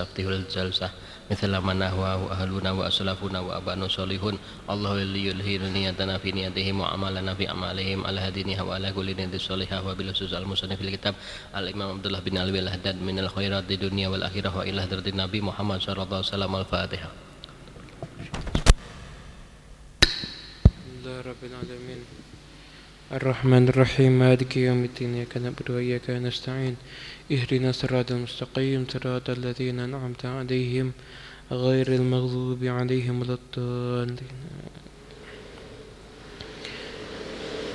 Nastaftihul jalsah. Mithla man ahwahu ahluna wa aslafuna wa abanu solihun Allahu liyulhiru niyatana fi niyatihim wa amalana fi amalihim. Ala hadiniha wa ala kulli niyati solihah wa bila al musani fil kitab. Al imam Abdullah bin Alwi al-Haddad min al khairat di dunia wal akhirah wa ilah dardi Nabi Muhammad sallallahu alaihi wasallam al-Fatihah الرحمن الرحيم مالك يوم الدين إياك نعبد وإياك نستعين. اهدنا الصراط المستقيم صراط الذين أنعمت عليهم غير المغضوب عليهم ولا الضالين.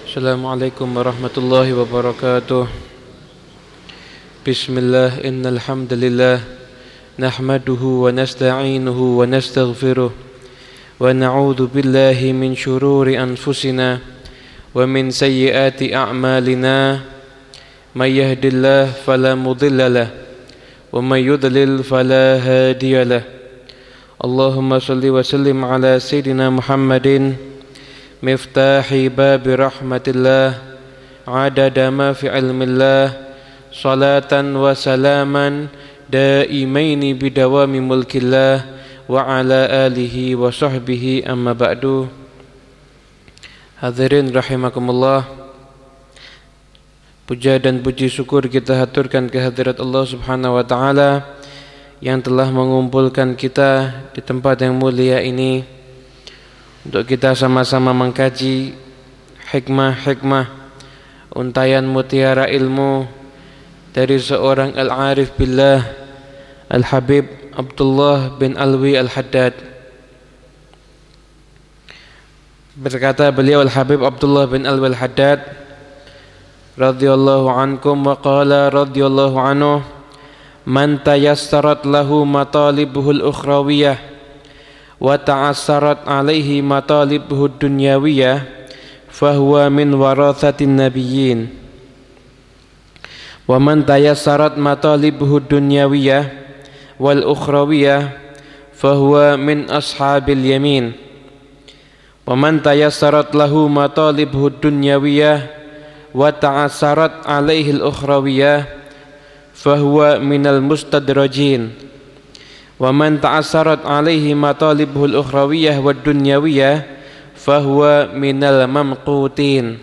السلام عليكم ورحمة الله وبركاته. بسم الله إن الحمد لله نحمده ونستعينه ونستغفره ونعوذ بالله من شرور أنفسنا ومن سيئات أعمالنا من يهد الله فلا مضل له ومن يضلل فلا هادي له اللهم صل وسلم على سيدنا محمد مفتاح باب رحمة الله عدد ما في علم الله صلاة وسلاما دائمين بدوام ملك الله وعلى آله وصحبه أما بعد Hadirin rahimakumullah Puja dan puji syukur kita haturkan ke hadirat Allah subhanahu wa ta'ala Yang telah mengumpulkan kita di tempat yang mulia ini Untuk kita sama-sama mengkaji hikmah-hikmah Untayan mutiara ilmu Dari seorang al-arif billah Al-Habib Abdullah bin Alwi Al-Haddad Berkata beliau Al-Habib Abdullah bin Al-Wal Haddad radhiyallahu ankum wa qala radhiyallahu anhu man tayassarat lahu matalibuhul ukhrawiyah wa ta'assarat alaihi matalibuhud dunyawiyah fahuwa min warathatin nabiyyin wa man tayassarat matalibuhud dunyawiyah wal ukhrawiyah fahuwa min ashabil yamin Waman tayassarat lahu matalibhu dunyawiyah wa ta'assarat alaihi al-ukhrawiyah fahuwa minal mustadrajin. Waman ta'assarat alaihi matalibhu al-ukhrawiyah wa dunyawiyah fahuwa minal mamqutin.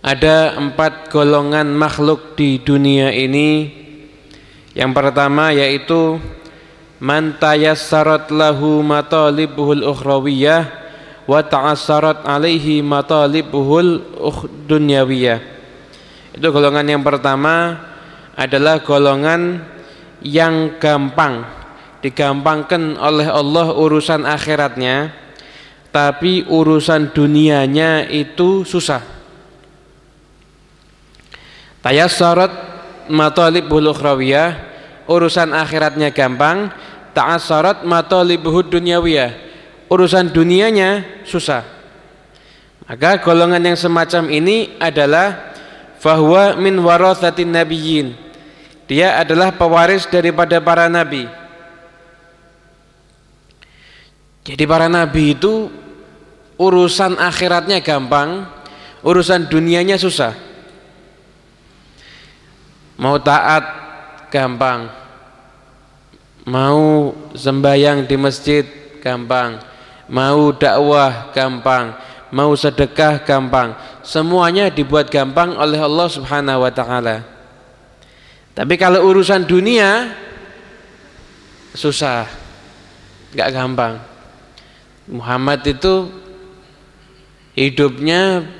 Ada empat golongan makhluk di dunia ini. Yang pertama yaitu man tayassarat lahu matalibuhul ukhrawiyah wa ta'assarat alaihi matalibuhul dunyawiyah itu golongan yang pertama adalah golongan yang gampang digampangkan oleh Allah urusan akhiratnya tapi urusan dunianya itu susah. Tayassarat matalibul ukhrawiyah urusan akhiratnya gampang. Ta'asarat matalibuhud dunyawiyah. Urusan dunianya susah. Maka golongan yang semacam ini adalah bahwa min warathatin nabiyyin. Dia adalah pewaris daripada para nabi. Jadi para nabi itu urusan akhiratnya gampang urusan dunianya susah. Mau taat gampang. Mau sembahyang di masjid gampang. Mau dakwah gampang. Mau sedekah gampang. Semuanya dibuat gampang oleh Allah Subhanahu wa taala. Tapi kalau urusan dunia susah. Nggak gampang. Muhammad itu hidupnya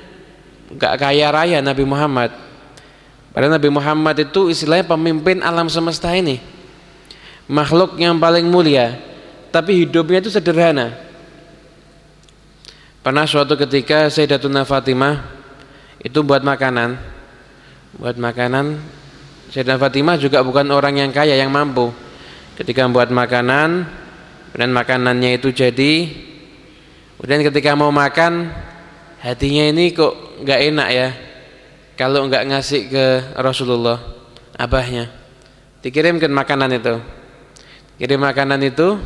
nggak kaya raya Nabi Muhammad Padahal Nabi Muhammad itu istilahnya pemimpin alam semesta ini. Makhluk yang paling mulia. Tapi hidupnya itu sederhana. Pernah suatu ketika Sayyidatuna Fatimah itu buat makanan. Buat makanan. Sayyidatuna Fatimah juga bukan orang yang kaya yang mampu. Ketika buat makanan dan makanannya itu jadi. Kemudian ketika mau makan hatinya ini kok nggak enak ya kalau nggak ngasih ke Rasulullah abahnya dikirimkan makanan itu kirim makanan itu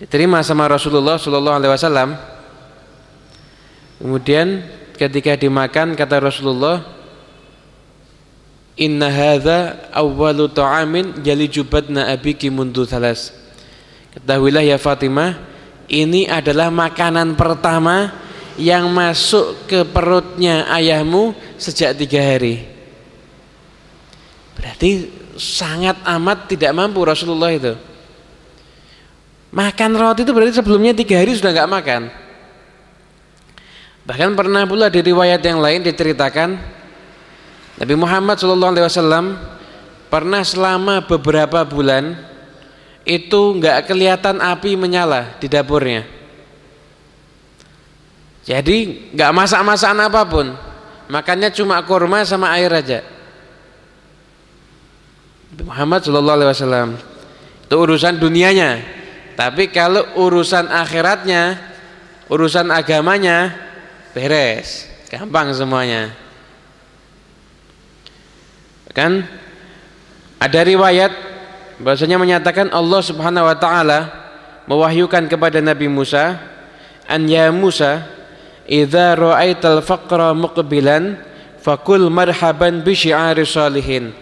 diterima sama Rasulullah Shallallahu Alaihi Wasallam. Kemudian ketika dimakan kata Rasulullah, inna hadza awwalu ta'amin batna abiki mundu thalas ketahuilah ya Fatimah ini adalah makanan pertama yang masuk ke perutnya ayahmu sejak tiga hari. Berarti sangat amat tidak mampu Rasulullah itu. Makan roti itu berarti sebelumnya tiga hari sudah nggak makan. Bahkan pernah pula di riwayat yang lain diceritakan Nabi Muhammad SAW pernah selama beberapa bulan itu nggak kelihatan api menyala di dapurnya. Jadi nggak masak-masakan apa pun, makannya cuma kurma sama air aja. Muhammad SAW itu urusan dunianya, tapi kalau urusan akhiratnya, urusan agamanya beres, gampang semuanya. Kan? Ada riwayat bahasanya menyatakan Allah Subhanahu wa taala mewahyukan kepada Nabi Musa, "An ya Musa, idza ra'aital faqra muqbilan fakul marhaban bi syi'ari salihin."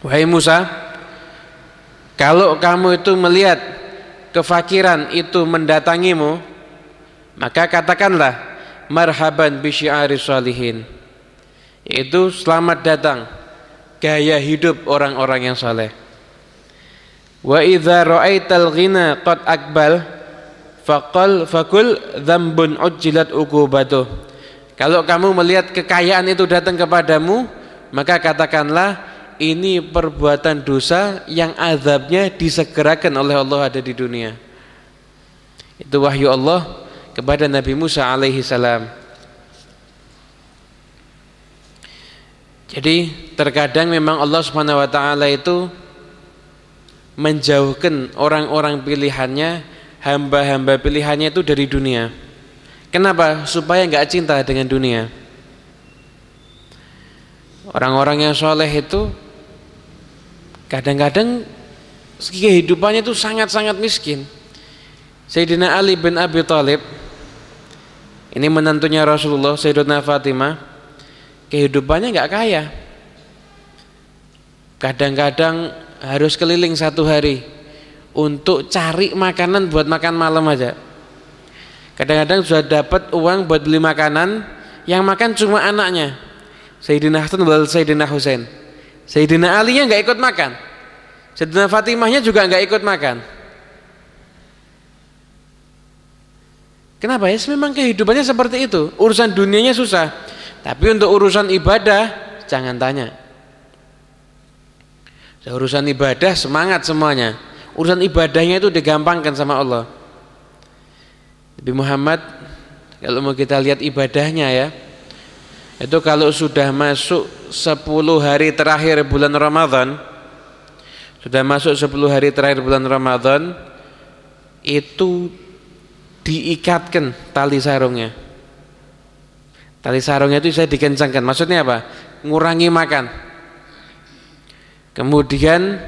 Wahai Musa, kalau kamu itu melihat kefakiran itu mendatangimu, maka katakanlah marhaban bi syi'ari salihin. Yaitu selamat datang gaya hidup orang-orang yang saleh. Wa idza ra'aital ghina qad akbal faqal fakul dzambun ujjilat uqubatuh. Kalau kamu melihat kekayaan itu datang kepadamu, maka katakanlah ini perbuatan dosa yang azabnya disegerakan oleh Allah ada di dunia. Itu wahyu Allah kepada Nabi Musa alaihi salam. Jadi terkadang memang Allah Subhanahu wa taala itu menjauhkan orang-orang pilihannya, hamba-hamba pilihannya itu dari dunia. Kenapa? Supaya nggak cinta dengan dunia. Orang-orang yang soleh itu kadang-kadang kehidupannya itu sangat-sangat miskin. Sayyidina Ali bin Abi Thalib ini menantunya Rasulullah Sayyidina Fatimah kehidupannya nggak kaya kadang-kadang harus keliling satu hari untuk cari makanan buat makan malam aja kadang-kadang sudah dapat uang buat beli makanan yang makan cuma anaknya Sayyidina Hasan dan Sayyidina Husain Sayyidina Ali nya nggak ikut makan Sayyidina Fatimahnya juga nggak ikut makan Kenapa ya? Memang kehidupannya seperti itu. Urusan dunianya susah. Tapi untuk urusan ibadah jangan tanya. Urusan ibadah semangat semuanya. Urusan ibadahnya itu digampangkan sama Allah. Nabi Muhammad kalau mau kita lihat ibadahnya ya. Itu kalau sudah masuk 10 hari terakhir bulan Ramadan sudah masuk 10 hari terakhir bulan Ramadan itu diikatkan tali sarungnya Tali sarungnya itu saya dikencangkan. Maksudnya apa? Ngurangi makan. Kemudian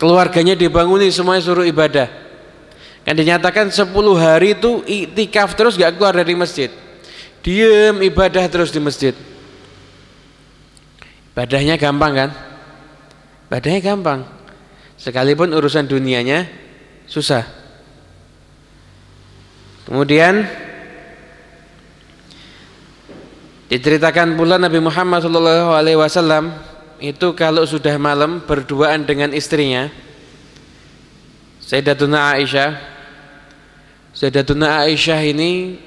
keluarganya dibanguni semuanya suruh ibadah. Kan dinyatakan 10 hari itu iktikaf terus gak keluar dari masjid. Diem ibadah terus di masjid. Ibadahnya gampang kan? Ibadahnya gampang. Sekalipun urusan dunianya susah. Kemudian Diceritakan pula Nabi Muhammad SAW itu kalau sudah malam berduaan dengan istrinya. Sayyidatuna Aisyah. Sayyidatuna Aisyah ini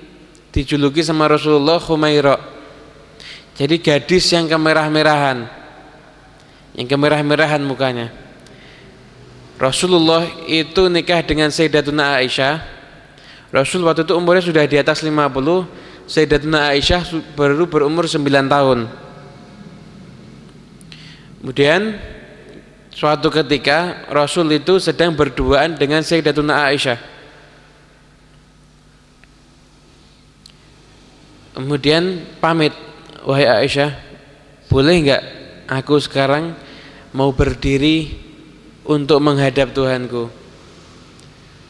dijuluki sama Rasulullah Khumaira jadi gadis yang kemerah-merahan. Yang kemerah-merahan mukanya. Rasulullah itu nikah dengan Sayyidatuna Aisyah. Rasul waktu itu umurnya sudah di atas 50 Sayyidatuna Aisyah baru berumur 9 tahun kemudian suatu ketika Rasul itu sedang berduaan dengan Sayyidatuna Aisyah. Kemudian pamit wahai Aisyah boleh enggak aku sekarang mau berdiri untuk menghadap Tuhanku?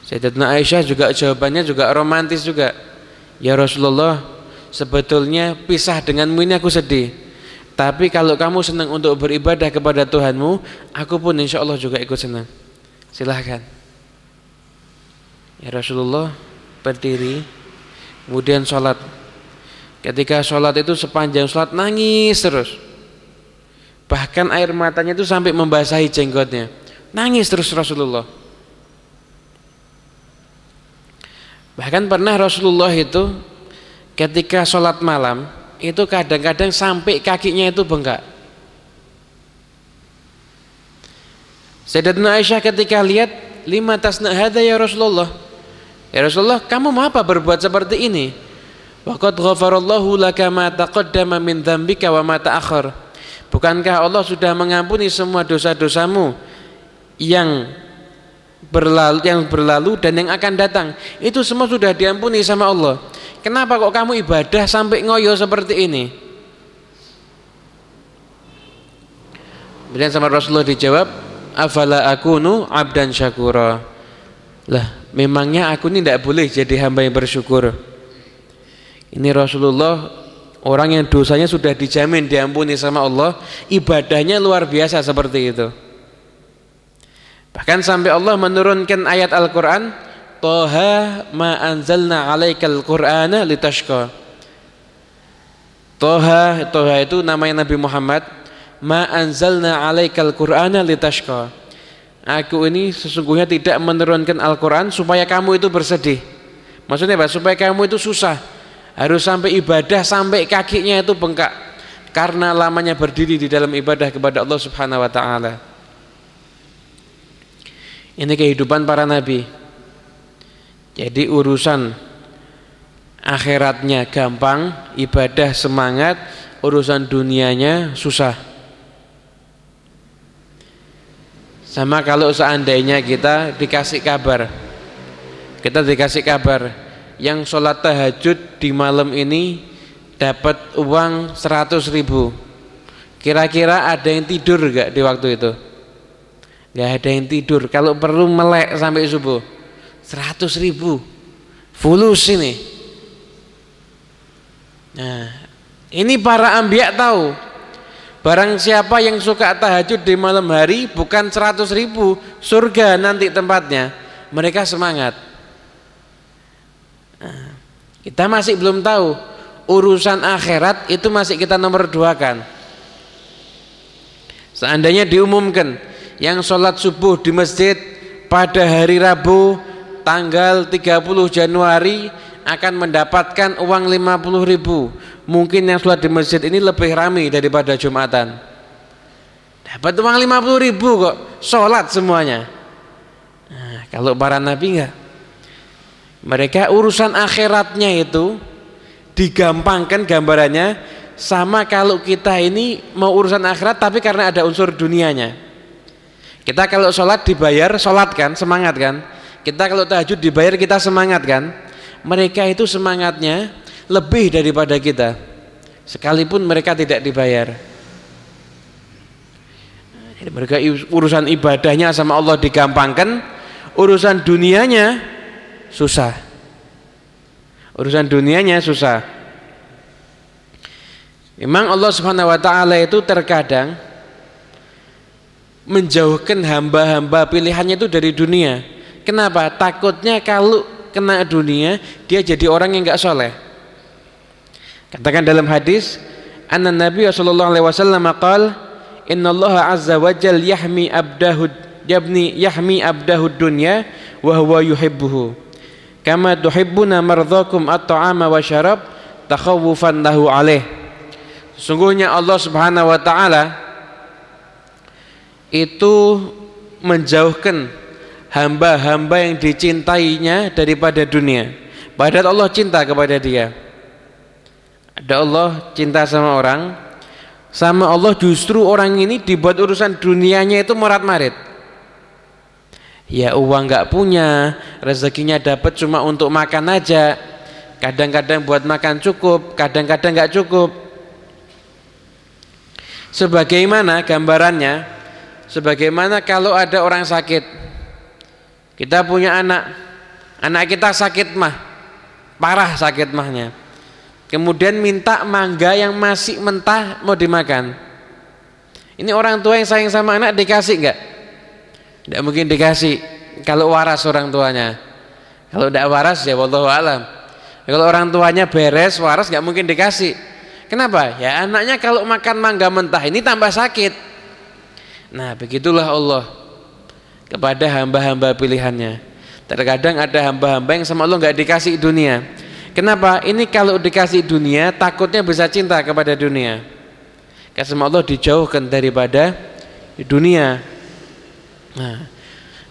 Sayyidatuna Aisyah juga jawabannya juga romantis juga. Ya Rasulullah sebetulnya pisah denganmu ini aku sedih Tapi kalau kamu senang untuk beribadah kepada Tuhanmu, aku pun insya Allah juga ikut senang. Silahkan. Ya Rasulullah berdiri, kemudian sholat. Ketika sholat itu sepanjang sholat nangis terus. Bahkan air matanya itu sampai membasahi jenggotnya. Nangis terus Rasulullah. Bahkan pernah Rasulullah itu ketika sholat malam itu kadang-kadang sampai kakinya itu bengkak. Sayyidatuna Aisyah ketika lihat lima tasna hadza ya Rasulullah Ya Rasulullah, kamu mau apa berbuat seperti ini? Waqad ghafarallahu laka ma taqaddama min dzambika wa ma ta'akhkhar. Bukankah Allah sudah mengampuni semua dosa-dosamu yang berlalu yang berlalu dan yang akan datang? Itu semua sudah diampuni sama Allah. Kenapa kok kamu ibadah sampai ngoyo seperti ini? Kemudian sama Rasulullah dijawab, "Afala akunu abdan syakura?" Lah, memangnya aku ini tidak boleh jadi hamba yang bersyukur ini Rasulullah orang yang dosanya sudah dijamin diampuni sama Allah ibadahnya luar biasa seperti itu bahkan sampai Allah menurunkan ayat Al-Quran Toha ma anzalna alaikal qur'ana litashqa Toha, Toha itu namanya Nabi Muhammad ma anzalna alaikal qur'ana litashqa Aku ini sesungguhnya tidak menurunkan Al-Quran supaya kamu itu bersedih. Maksudnya apa? Supaya kamu itu susah. Harus sampai ibadah sampai kakinya itu bengkak. Karena lamanya berdiri di dalam ibadah kepada Allah Subhanahu wa taala. Ini kehidupan para nabi. Jadi urusan akhiratnya gampang, ibadah semangat, urusan dunianya susah. Sama kalau seandainya kita dikasih kabar Kita dikasih kabar Yang sholat tahajud di malam ini Dapat uang 100 ribu Kira-kira ada yang tidur gak di waktu itu? Gak ada yang tidur Kalau perlu melek sampai subuh 100 ribu Fulus ini Nah ini para ambiak tahu Barang siapa yang suka tahajud di malam hari bukan 100 ribu surga nanti tempatnya. Mereka semangat. Nah, kita masih belum tahu urusan akhirat itu masih kita nomor dua kan. Seandainya diumumkan yang sholat subuh di masjid pada hari Rabu tanggal 30 Januari akan mendapatkan uang 50 ribu. Mungkin yang sholat di masjid ini lebih ramai daripada Jumatan. Dapat uang 50 ribu kok sholat semuanya. Nah, kalau para nabi enggak? Mereka urusan akhiratnya itu digampangkan gambarannya sama kalau kita ini mau urusan akhirat tapi karena ada unsur dunianya kita kalau sholat dibayar sholat kan semangat kan? Kita kalau tahajud dibayar kita semangat kan? Mereka itu semangatnya lebih daripada kita. Sekalipun mereka tidak dibayar. Mereka urusan ibadahnya sama Allah digampangkan urusan dunianya susah. Urusan dunianya susah. Memang Allah subhanahu wa ta'ala itu terkadang menjauhkan hamba-hamba. Pilihannya itu dari dunia. Kenapa? takutnya kalau kena dunia dia jadi orang yang enggak soleh. Katakan dalam hadis anna nabi sallallahu alaihi inna Allah azza wa jal yahmi abdahu yabni yahmi abdahu dunya wa huwa yuhibbuhu. Kama tuhibbuna mardhakum at-ta'ama wa syarab takhawufan lahu alaih. Sungguhnya Allah subhanahu wa ta'ala itu menjauhkan hamba-hamba yang dicintainya daripada dunia. Padahal Allah cinta kepada dia. Ada Allah cinta sama orang, sama Allah justru orang ini dibuat urusan dunianya itu morat-marit. Ya uang nggak punya, rezekinya dapat cuma untuk makan aja. Kadang-kadang buat makan cukup, kadang-kadang nggak cukup. Sebagaimana gambarannya, sebagaimana kalau ada orang sakit, kita punya anak, anak kita sakit mah, parah sakit mahnya. kemudian minta mangga yang masih mentah mau dimakan. Ini orang tua yang sayang sama anak dikasih enggak? Tidak mungkin dikasih kalau waras orang tuanya. Kalau tidak waras ya wallahu alam. Kalau orang tuanya beres, waras nggak mungkin dikasih. Kenapa? Ya anaknya kalau makan mangga mentah ini tambah sakit. Nah begitulah Allah kepada hamba-hamba pilihannya. Terkadang ada hamba-hamba yang sama Allah nggak dikasih dunia. Kenapa? Ini kalau dikasih dunia takutnya bisa cinta kepada dunia. Karena Allah dijauhkan daripada dunia. Nah,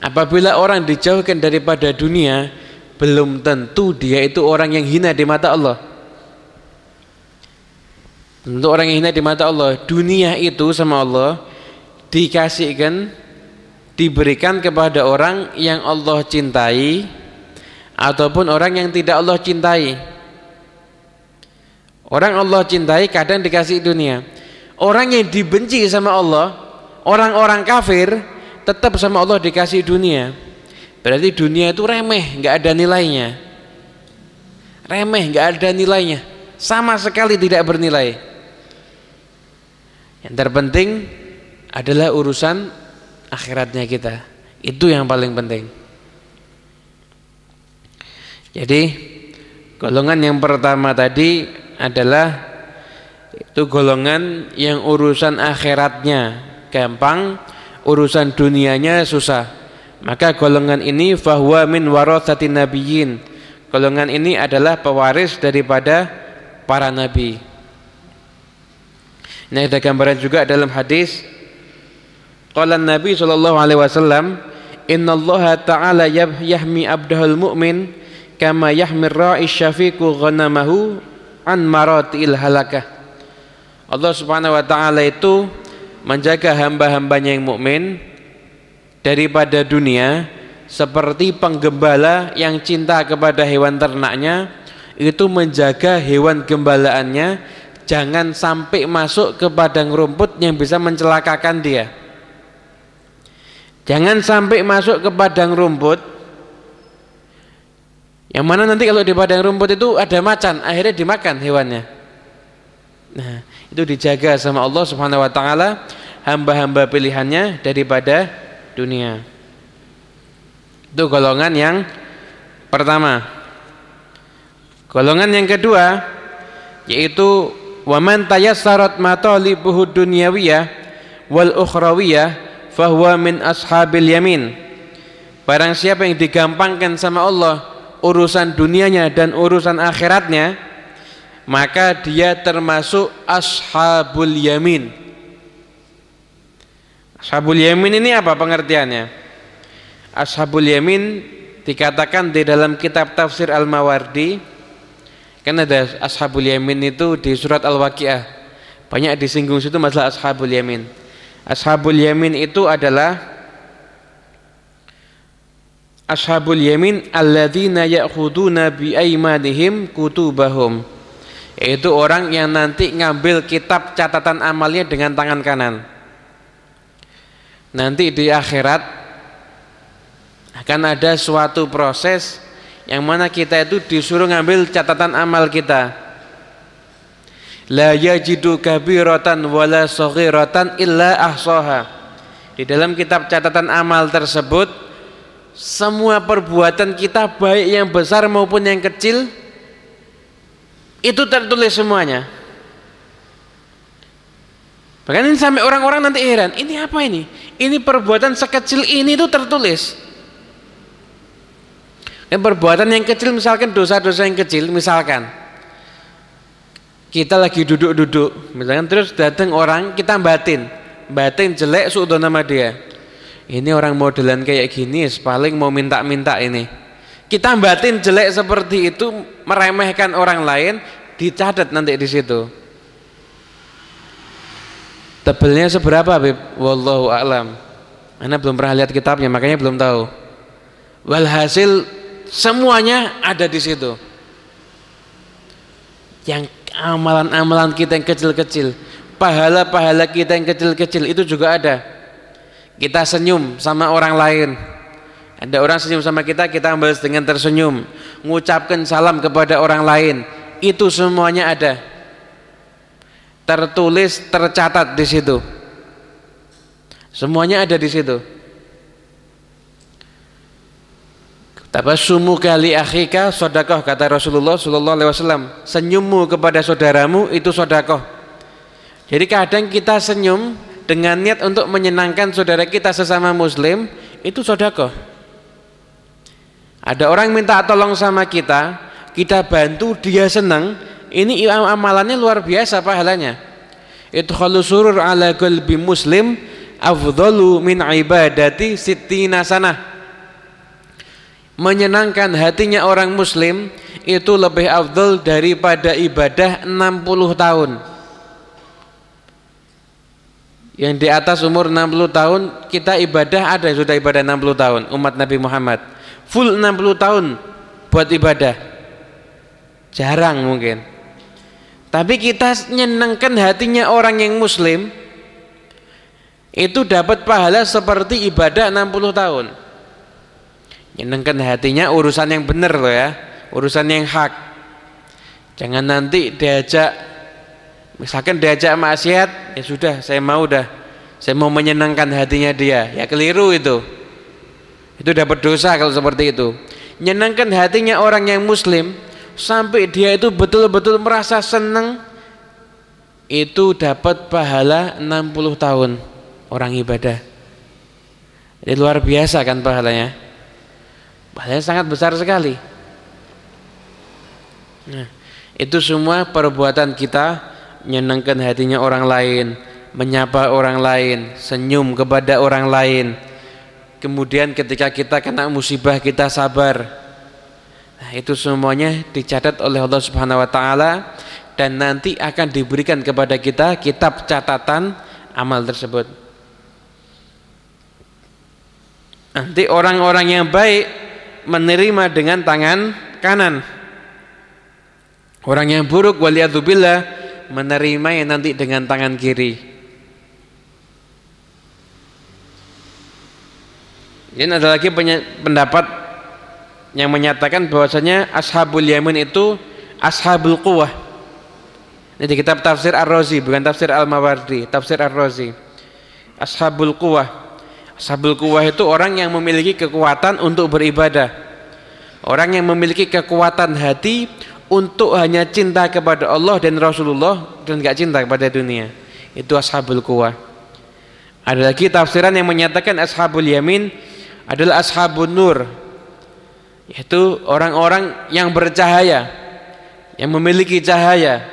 apabila orang dijauhkan daripada dunia, belum tentu dia itu orang yang hina di mata Allah. Tentu orang yang hina di mata Allah. Dunia itu sama Allah dikasihkan, diberikan kepada orang yang Allah cintai ataupun orang yang tidak Allah cintai. Orang Allah cintai kadang dikasih dunia. Orang yang dibenci sama Allah, orang-orang kafir tetap sama Allah dikasih dunia. Berarti dunia itu remeh, nggak ada nilainya. Remeh, nggak ada nilainya. Sama sekali tidak bernilai. Yang terpenting adalah urusan akhiratnya kita. Itu yang paling penting. Jadi golongan yang pertama tadi adalah itu golongan yang urusan akhiratnya gampang urusan dunianya susah maka golongan ini fahuwa min warathatin nabiyyin golongan ini adalah pewaris daripada para nabi ini ada gambaran juga dalam hadis qala nabi sallallahu alaihi wasallam innallaha ta'ala yahmi abdahul mu'min kama yahmir ra'i syafiqu ghanamahu an maratil halakah. Allah Subhanahu wa taala itu menjaga hamba-hambanya yang mukmin daripada dunia seperti penggembala yang cinta kepada hewan ternaknya itu menjaga hewan gembalaannya jangan sampai masuk ke padang rumput yang bisa mencelakakan dia jangan sampai masuk ke padang rumput yang mana nanti kalau di padang rumput itu ada macan akhirnya dimakan hewannya nah itu dijaga sama Allah Subhanahu wa taala hamba-hamba pilihannya daripada dunia. Itu golongan yang pertama. Golongan yang kedua yaitu waman tayassarat matalibuhu dunyawiyah wal ukhrawiyah fahuwa min ashabil yamin. Barang siapa yang digampangkan sama Allah urusan dunianya dan urusan akhiratnya, maka dia termasuk ashabul yamin. Ashabul yamin ini apa pengertiannya? Ashabul yamin dikatakan di dalam kitab tafsir al-mawardi kan ada ashabul yamin itu di surat al-waqiah. Banyak disinggung situ masalah ashabul yamin ashabul yamin itu adalah ashabul yamin alladzina ya'khuduna bi aymanihim kutubahum. Yaitu orang yang nanti ngambil kitab catatan amalnya dengan tangan kanan. Nanti di akhirat akan ada suatu proses yang mana kita itu disuruh ngambil catatan amal kita la yajidu kabiratan wala saghiratan illa ahsaha di dalam kitab catatan amal tersebut semua perbuatan kita baik yang besar maupun yang kecil itu tertulis semuanya. Bahkan ini sampai orang-orang nanti heran, ini apa ini? Ini perbuatan sekecil ini itu tertulis. Dan perbuatan yang kecil misalkan dosa-dosa yang kecil misalkan kita lagi duduk-duduk. Misalkan terus datang orang kita batin. Batin jelek sudah nama dia. Ini orang modelan kayak gini paling mau minta-minta ini. Kita batin jelek seperti itu meremehkan orang lain dicatat nanti di situ. Tebelnya seberapa Bib? Wallahu a'lam. Anda belum pernah lihat kitabnya makanya belum tahu. Walhasil semuanya ada di situ. Yang amalan-amalan kita yang kecil-kecil pahala-pahala kita yang kecil-kecil itu juga ada kita senyum sama orang lain ada orang senyum sama kita, kita membalas dengan tersenyum. Mengucapkan salam kepada orang lain. itu semuanya ada. Tertulis, tercatat di situ. Semuanya ada di situ. Tabassumu kali akhika sodakoh kata Rasulullah Sallallahu Alaihi Wasallam. Senyummu kepada saudaramu itu sodakoh. Jadi kadang kita senyum dengan niat untuk menyenangkan saudara kita sesama Muslim itu sodakoh. Ada orang minta tolong sama kita, kita bantu dia senang. Ini amalannya luar biasa pahalanya. Itu surur ala qalbi muslim afdalu min ibadati sittina sanah menyenangkan hatinya orang muslim itu lebih afdal daripada ibadah 60 tahun. Yang di atas umur 60 tahun kita ibadah ada sudah ibadah 60 tahun umat Nabi Muhammad. Full 60 tahun buat ibadah. Jarang mungkin. Tapi kita menyenangkan hatinya orang yang muslim itu dapat pahala seperti ibadah 60 tahun nyenengkan hatinya urusan yang benar loh ya. Urusan yang hak. Jangan nanti diajak misalkan diajak maksiat ya sudah saya mau dah saya mau menyenangkan hatinya dia. Ya keliru itu. Itu dapat dosa kalau seperti itu. Menyenangkan hatinya orang yang muslim sampai dia itu betul-betul merasa senang itu dapat pahala 60 tahun orang ibadah. Ini luar biasa kan pahalanya Pahalanya sangat besar sekali. Nah, itu semua perbuatan kita menyenangkan hatinya orang lain, menyapa orang lain, senyum kepada orang lain. Kemudian ketika kita kena musibah kita sabar. Nah, itu semuanya dicatat oleh Allah Subhanahu wa taala dan nanti akan diberikan kepada kita kitab catatan amal tersebut. Nanti orang-orang yang baik menerima dengan tangan kanan. Orang yang buruk waliyadzubillah menerima yang nanti dengan tangan kiri. Ini ada lagi pendapat yang menyatakan bahwasanya ashabul yamin itu ashabul quwah. Ini di kitab tafsir Ar-Razi bukan tafsir Al-Mawardi, tafsir Ar-Razi. Ashabul quwah Sabul kuwah itu orang yang memiliki kekuatan untuk beribadah. Orang yang memiliki kekuatan hati untuk hanya cinta kepada Allah dan Rasulullah dan gak cinta kepada dunia. Itu ashabul kuwah. Ada lagi tafsiran yang menyatakan ashabul yamin adalah ashabun nur. Yaitu orang-orang yang bercahaya, yang memiliki cahaya.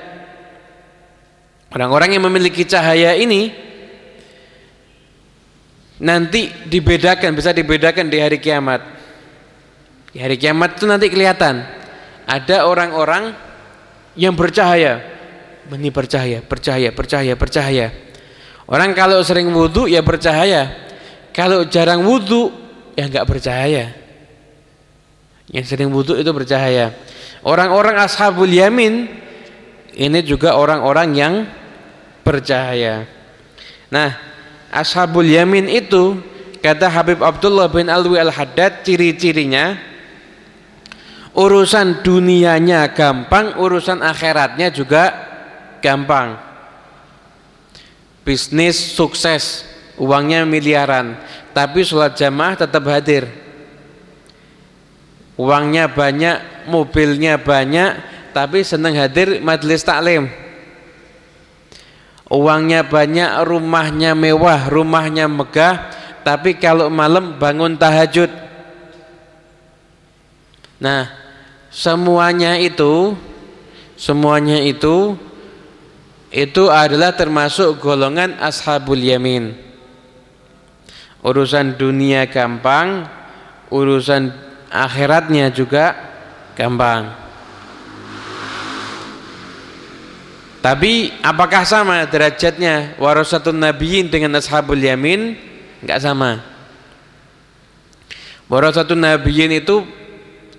Orang-orang yang memiliki cahaya ini nanti dibedakan bisa dibedakan di hari kiamat. Di hari kiamat itu nanti kelihatan. Ada orang-orang yang bercahaya. Ini bercahaya bercahaya bercahaya bercahaya. Orang kalau sering wudhu ya bercahaya. Kalau jarang wudhu ya nggak bercahaya. Yang sering wudhu itu bercahaya. Orang-orang ashabul yamin ini juga orang-orang yang bercahaya. Nah Ashabul Yamin itu kata Habib Abdullah bin Alwi Al-Haddad ciri-cirinya urusan dunianya gampang, urusan akhiratnya juga gampang. Bisnis sukses, uangnya miliaran, tapi sholat jamaah tetap hadir. Uangnya banyak, mobilnya banyak, tapi senang hadir majelis taklim uangnya banyak, rumahnya mewah, rumahnya megah, tapi kalau malam bangun tahajud. Nah, semuanya itu semuanya itu itu adalah termasuk golongan ashabul yamin. Urusan dunia gampang, urusan akhiratnya juga gampang. Tapi apakah sama derajatnya warasatun nabiyyin dengan ashabul yamin? Enggak sama. Warasatun nabiyyin itu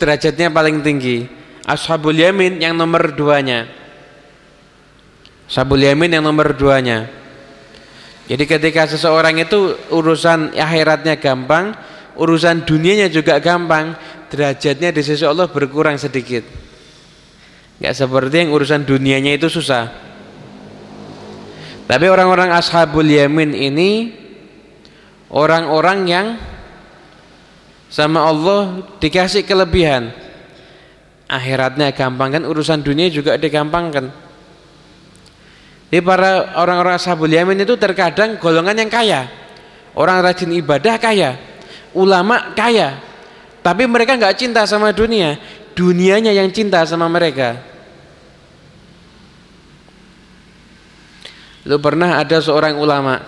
derajatnya paling tinggi. Ashabul yamin yang nomor duanya. Ashabul yamin yang nomor duanya. Jadi ketika seseorang itu urusan akhiratnya gampang, urusan dunianya juga gampang, derajatnya di sisi Allah berkurang sedikit. Nggak seperti yang urusan dunianya itu susah. Tapi orang-orang ashabul yamin ini orang-orang yang sama Allah dikasih kelebihan. Akhiratnya gampang kan urusan dunia juga digampangkan. Jadi para orang-orang ashabul yamin itu terkadang golongan yang kaya. Orang rajin ibadah kaya. Ulama kaya. Tapi mereka nggak cinta sama dunia. Dunianya yang cinta sama mereka lu pernah ada seorang ulama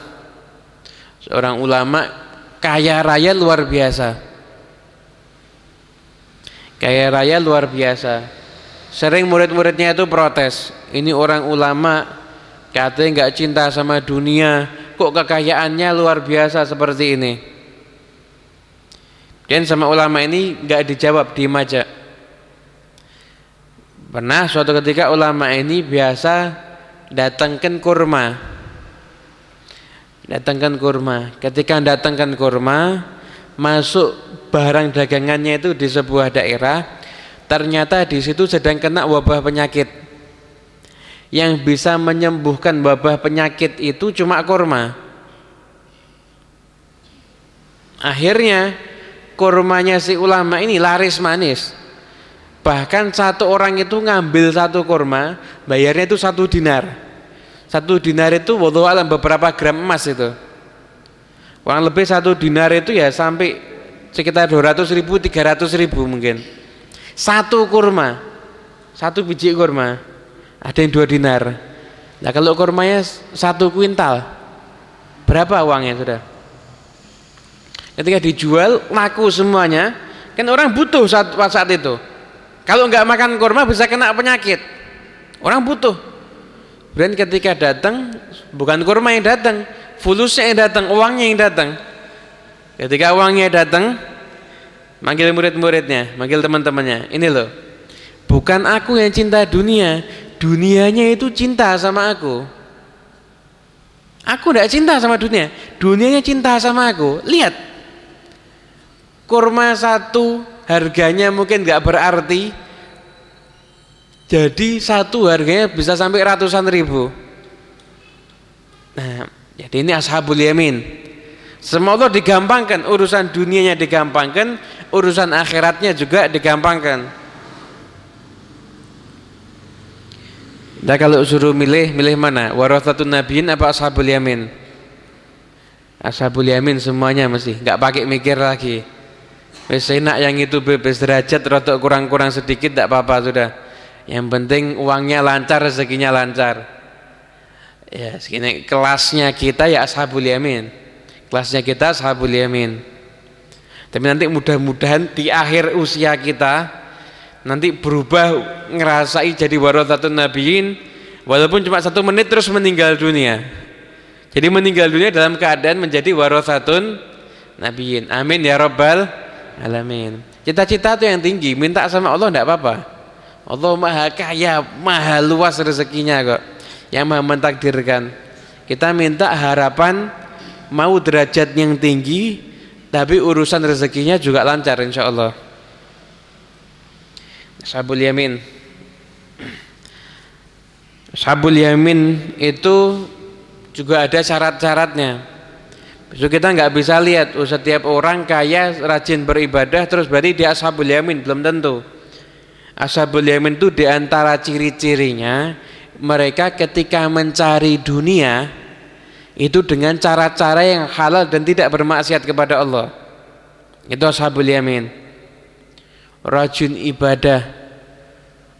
seorang ulama kaya raya luar biasa Kaya raya luar biasa. Sering murid-muridnya itu protes. Ini orang ulama katanya nggak cinta sama dunia, kok kekayaannya luar biasa seperti ini. Dan sama ulama ini nggak dijawab di aja. Pernah suatu ketika ulama ini biasa datangkan kurma. Datangkan kurma. Ketika datangkan kurma, masuk barang dagangannya itu di sebuah daerah ternyata di situ sedang kena wabah penyakit yang bisa menyembuhkan wabah penyakit itu cuma kurma akhirnya kurmanya si ulama ini laris manis bahkan satu orang itu ngambil satu kurma bayarnya itu satu dinar satu dinar itu alam beberapa gram emas itu Kurang lebih satu dinar itu ya sampai sekitar 200 ribu, 300 ribu mungkin. Satu kurma, satu biji kurma, ada yang dua dinar. Nah kalau kurmanya satu kuintal, berapa uangnya sudah? Ketika dijual laku semuanya, kan orang butuh saat, saat itu. Kalau nggak makan kurma bisa kena penyakit. Orang butuh. Dan ketika datang, bukan kurma yang datang, fulusnya yang datang, uangnya yang datang. Ketika uangnya datang, manggil murid-muridnya, manggil teman-temannya. Ini loh, bukan aku yang cinta dunia, dunianya itu cinta sama aku. Aku tidak cinta sama dunia, dunianya cinta sama aku. Lihat, kurma satu harganya mungkin nggak berarti, jadi satu harganya bisa sampai ratusan ribu. Nah, jadi ini ashabul yamin. Semua Allah digampangkan, urusan dunianya digampangkan, urusan akhiratnya juga digampangkan. Nah kalau suruh milih, milih mana? Warathatun nabiin apa ashabul yamin? Ashabul yamin semuanya mesti, nggak pakai mikir lagi. Wis enak yang itu bebas derajat rotok kurang-kurang sedikit tidak apa-apa sudah. Yang penting uangnya lancar, rezekinya lancar. Ya, segini kelasnya kita ya ashabul yamin. Kelasnya kita ashabul yamin. Tapi nanti mudah-mudahan di akhir usia kita nanti berubah ngerasai jadi warathatun nabiin walaupun cuma satu menit terus meninggal dunia. Jadi meninggal dunia dalam keadaan menjadi warathatun nabiin. Amin ya rabbal alamin. Cita-cita itu yang tinggi, minta sama Allah tidak apa-apa. Allah maha kaya, maha luas rezekinya kok. Yang maha mentakdirkan. Kita minta harapan mau derajat yang tinggi tapi urusan rezekinya juga lancar insya Allah sabul yamin. Sabul yamin itu juga ada syarat-syaratnya Besok kita nggak bisa lihat oh, setiap orang kaya rajin beribadah terus berarti dia ashabul yamin belum tentu. Ashabul yamin itu di antara ciri-cirinya mereka ketika mencari dunia itu dengan cara-cara yang halal dan tidak bermaksiat kepada Allah. Itu ashabul yamin. Rajin ibadah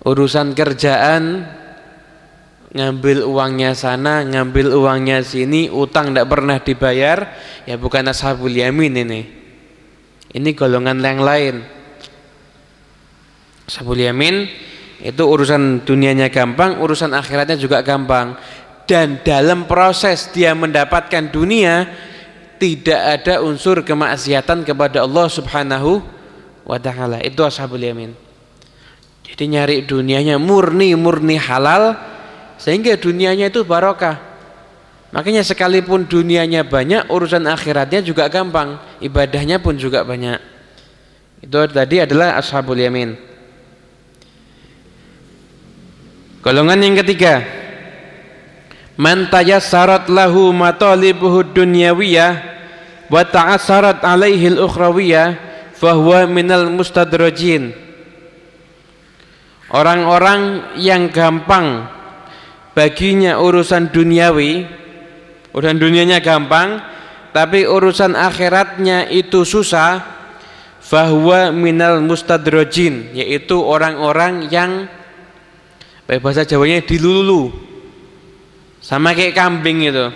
urusan kerjaan ngambil uangnya sana ngambil uangnya sini utang tidak pernah dibayar ya bukan ashabul yamin ini. Ini golongan yang lain. Ashabul yamin itu urusan dunianya gampang urusan akhiratnya juga gampang. Dan dalam proses dia mendapatkan dunia tidak ada unsur kemaksiatan kepada Allah subhanahu wa ta'ala. Itu ashabul yamin. Jadi nyari dunianya murni-murni halal sehingga dunianya itu barokah. Makanya sekalipun dunianya banyak urusan akhiratnya juga gampang. Ibadahnya pun juga banyak. Itu tadi adalah ashabul yamin. Golongan yang ketiga, man tayassarat lahu matalibuhu dunyawiyah wa ta'assarat alaihi al-ukhrawiyah fahuwa minal mustadrajin. Orang-orang yang gampang baginya urusan duniawi, urusan dunianya gampang, tapi urusan akhiratnya itu susah, fahuwa minal mustadrajin, yaitu orang-orang yang bahasa Jawanya dilulu. Sama kayak kambing itu.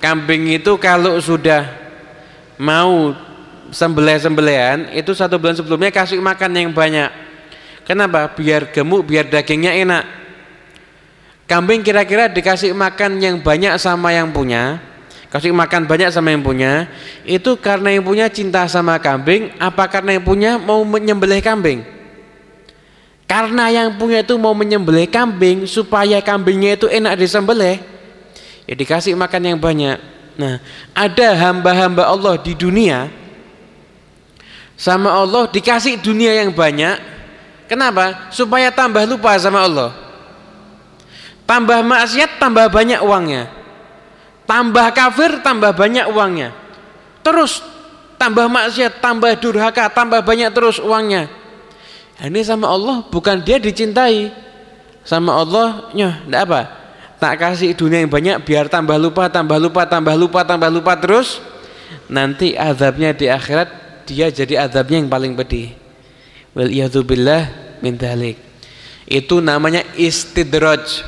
Kambing itu kalau sudah mau sembelih-sembelihan itu satu bulan sebelumnya kasih makan yang banyak. Kenapa? biar gemuk, biar dagingnya enak kambing kira-kira dikasih makan yang banyak sama yang punya kasih makan banyak sama yang punya itu karena yang punya cinta sama kambing apa karena yang punya mau menyembelih kambing karena yang punya itu mau menyembelih kambing supaya kambingnya itu enak disembelih, ya dikasih makan yang banyak. Nah, ada hamba-hamba Allah di dunia sama Allah dikasih dunia yang banyak. Kenapa? Supaya tambah lupa sama Allah. Tambah maksiat, tambah banyak uangnya. Tambah kafir, tambah banyak uangnya. Terus tambah maksiat, tambah durhaka, tambah banyak terus uangnya. Ini sama Allah bukan dia dicintai. Sama Allah nyoh tidak apa? Tak kasih dunia yang banyak biar tambah lupa tambah lupa tambah lupa tambah lupa terus. Nanti azabnya di akhirat dia jadi azabnya yang paling pedih. Wal billah min dalik itu namanya istidraj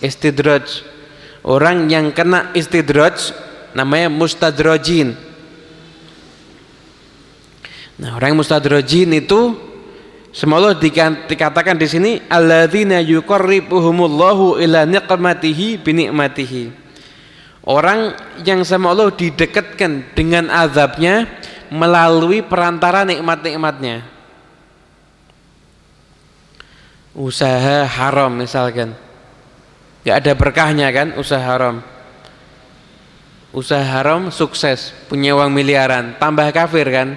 istidraj orang yang kena istidraj namanya mustadrajin nah orang mustadrajin itu Semoga dikatakan di sini alladzina yuqarribuhumullahu ila niqmatihi binikmatihi. Orang yang sama Allah didekatkan dengan azabnya melalui perantara nikmat-nikmatnya. Usaha haram misalkan. Gak ada berkahnya kan usaha haram. Usaha haram sukses, punya uang miliaran, tambah kafir kan.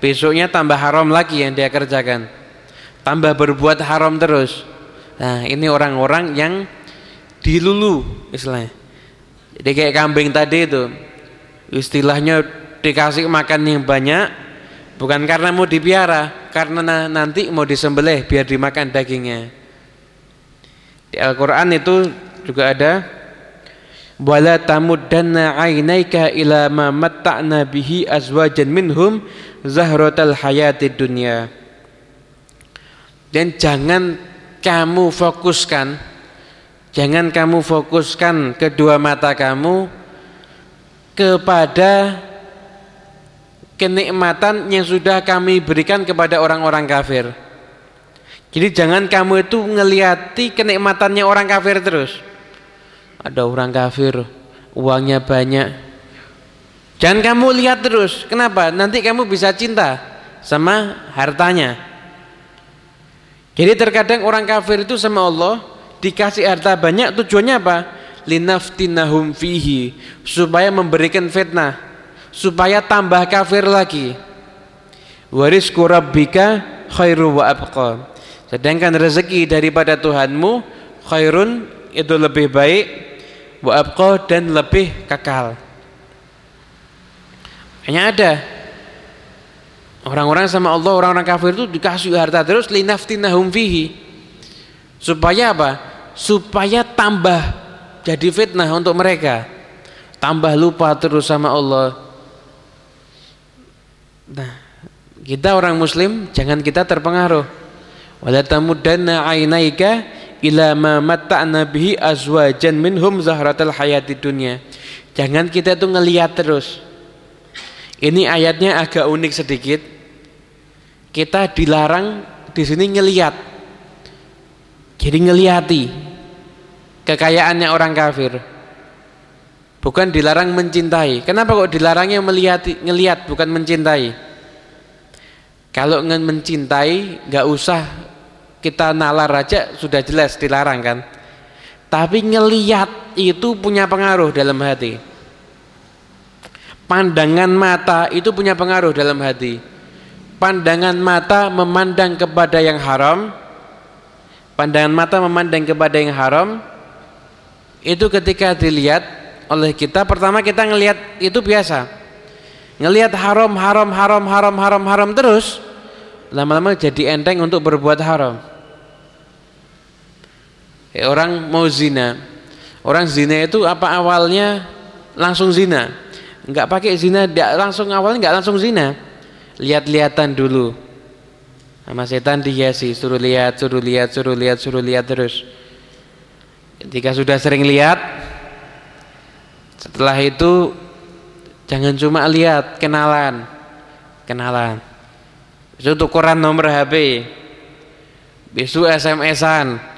Besoknya tambah haram lagi yang dia kerjakan tambah berbuat haram terus. Nah, ini orang-orang yang dilulu istilahnya. Jadi kayak kambing tadi itu. Istilahnya dikasih makan yang banyak bukan karena mau dipiara, karena nanti mau disembelih biar dimakan dagingnya. Di Al-Qur'an itu juga ada wala tamuddanna ainaika ila ma matta'na bihi azwajan minhum zahratal hayatid dunya. Dan jangan kamu fokuskan jangan kamu fokuskan kedua mata kamu kepada kenikmatan yang sudah kami berikan kepada orang-orang kafir jadi jangan kamu itu ngeliati kenikmatannya orang kafir terus ada orang kafir uangnya banyak jangan kamu lihat terus kenapa nanti kamu bisa cinta sama hartanya jadi terkadang orang kafir itu sama Allah dikasih harta banyak tujuannya apa? Linaftinahum fihi supaya memberikan fitnah, supaya tambah kafir lagi. Waris rabbika khairu wa abqa. Sedangkan rezeki daripada Tuhanmu khairun itu lebih baik wa dan lebih kekal. Hanya ada Orang-orang sama Allah, orang-orang kafir itu dikasih harta terus linaftinahum fihi. Supaya apa? Supaya tambah jadi fitnah untuk mereka. Tambah lupa terus sama Allah. Nah, kita orang muslim jangan kita terpengaruh. Wala tamuddanna ainaika ila ma matta'na bihi azwajan minhum zahratal hayati dunya. Jangan kita itu ngelihat terus. Ini ayatnya agak unik sedikit. Kita dilarang di sini ngeliat. Jadi ngeliati kekayaannya orang kafir. Bukan dilarang mencintai. Kenapa kok dilarangnya melihat ngeliat bukan mencintai? Kalau mencintai nggak usah kita nalar aja sudah jelas dilarang kan? Tapi ngeliat itu punya pengaruh dalam hati. Pandangan mata itu punya pengaruh dalam hati. Pandangan mata memandang kepada yang haram pandangan mata memandang kepada yang haram itu ketika dilihat oleh kita pertama kita ngelihat itu biasa. Ngelihat haram haram haram haram haram haram terus lama-lama jadi enteng untuk berbuat haram ya, orang mau zina. Orang zina itu apa awalnya langsung zina? Nggak pakai zina langsung awalnya nggak langsung zina. Lihat-lihatan dulu. Sama setan dihiasi suruh lihat suruh lihat suruh lihat suruh lihat terus. Ketika sudah sering lihat setelah itu jangan cuma lihat kenalan. Kenalan. Itu tukeran nomor HP besok SMS-an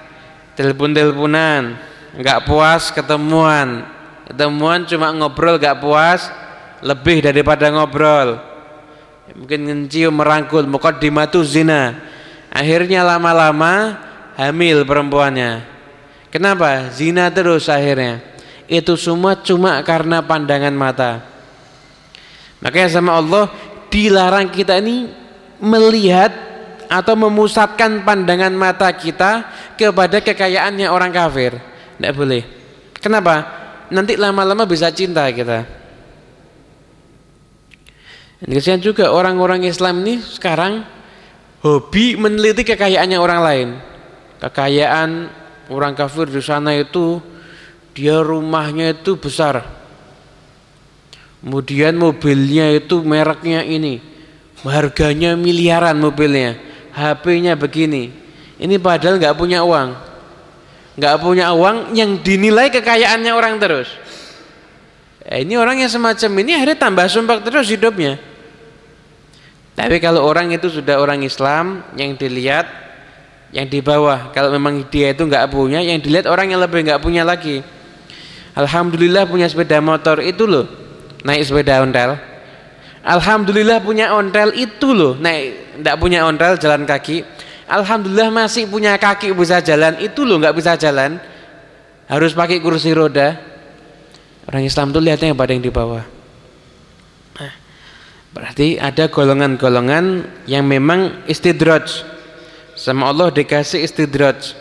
telepon-teleponan. Nggak puas ketemuan. Ketemuan cuma ngobrol nggak puas. Lebih daripada ngobrol. Mungkin mencium merangkul. Mukaddimatu zina. Akhirnya lama-lama hamil perempuannya. Kenapa? Zina terus akhirnya. Itu semua cuma karena pandangan mata. Makanya sama Allah dilarang kita ini melihat atau memusatkan pandangan mata kita kepada kekayaannya orang kafir. Tidak boleh. Kenapa? Nanti lama-lama bisa cinta kita. Kesian juga orang-orang Islam ini sekarang hobi meneliti kekayaannya orang lain. Kekayaan orang kafir di sana itu dia rumahnya itu besar. Kemudian mobilnya itu mereknya ini. Harganya miliaran mobilnya. HP-nya begini ini padahal nggak punya uang. Nggak punya uang yang dinilai kekayaannya orang terus. Eh, ini orang yang semacam ini akhirnya tambah sumpah terus hidupnya. Tapi kalau orang itu sudah orang Islam yang dilihat yang di bawah kalau memang dia itu nggak punya yang dilihat orang yang lebih nggak punya lagi. Alhamdulillah punya sepeda motor itu loh naik sepeda ontel Alhamdulillah punya ontel itu loh naik tidak punya ontel jalan kaki Alhamdulillah masih punya kaki bisa jalan. Itu loh nggak bisa jalan. Harus pakai kursi roda. Orang Islam tuh lihatnya yang pada yang di bawah. Nah, berarti ada golongan-golongan yang memang istidraj. Sama Allah dikasih istidraj.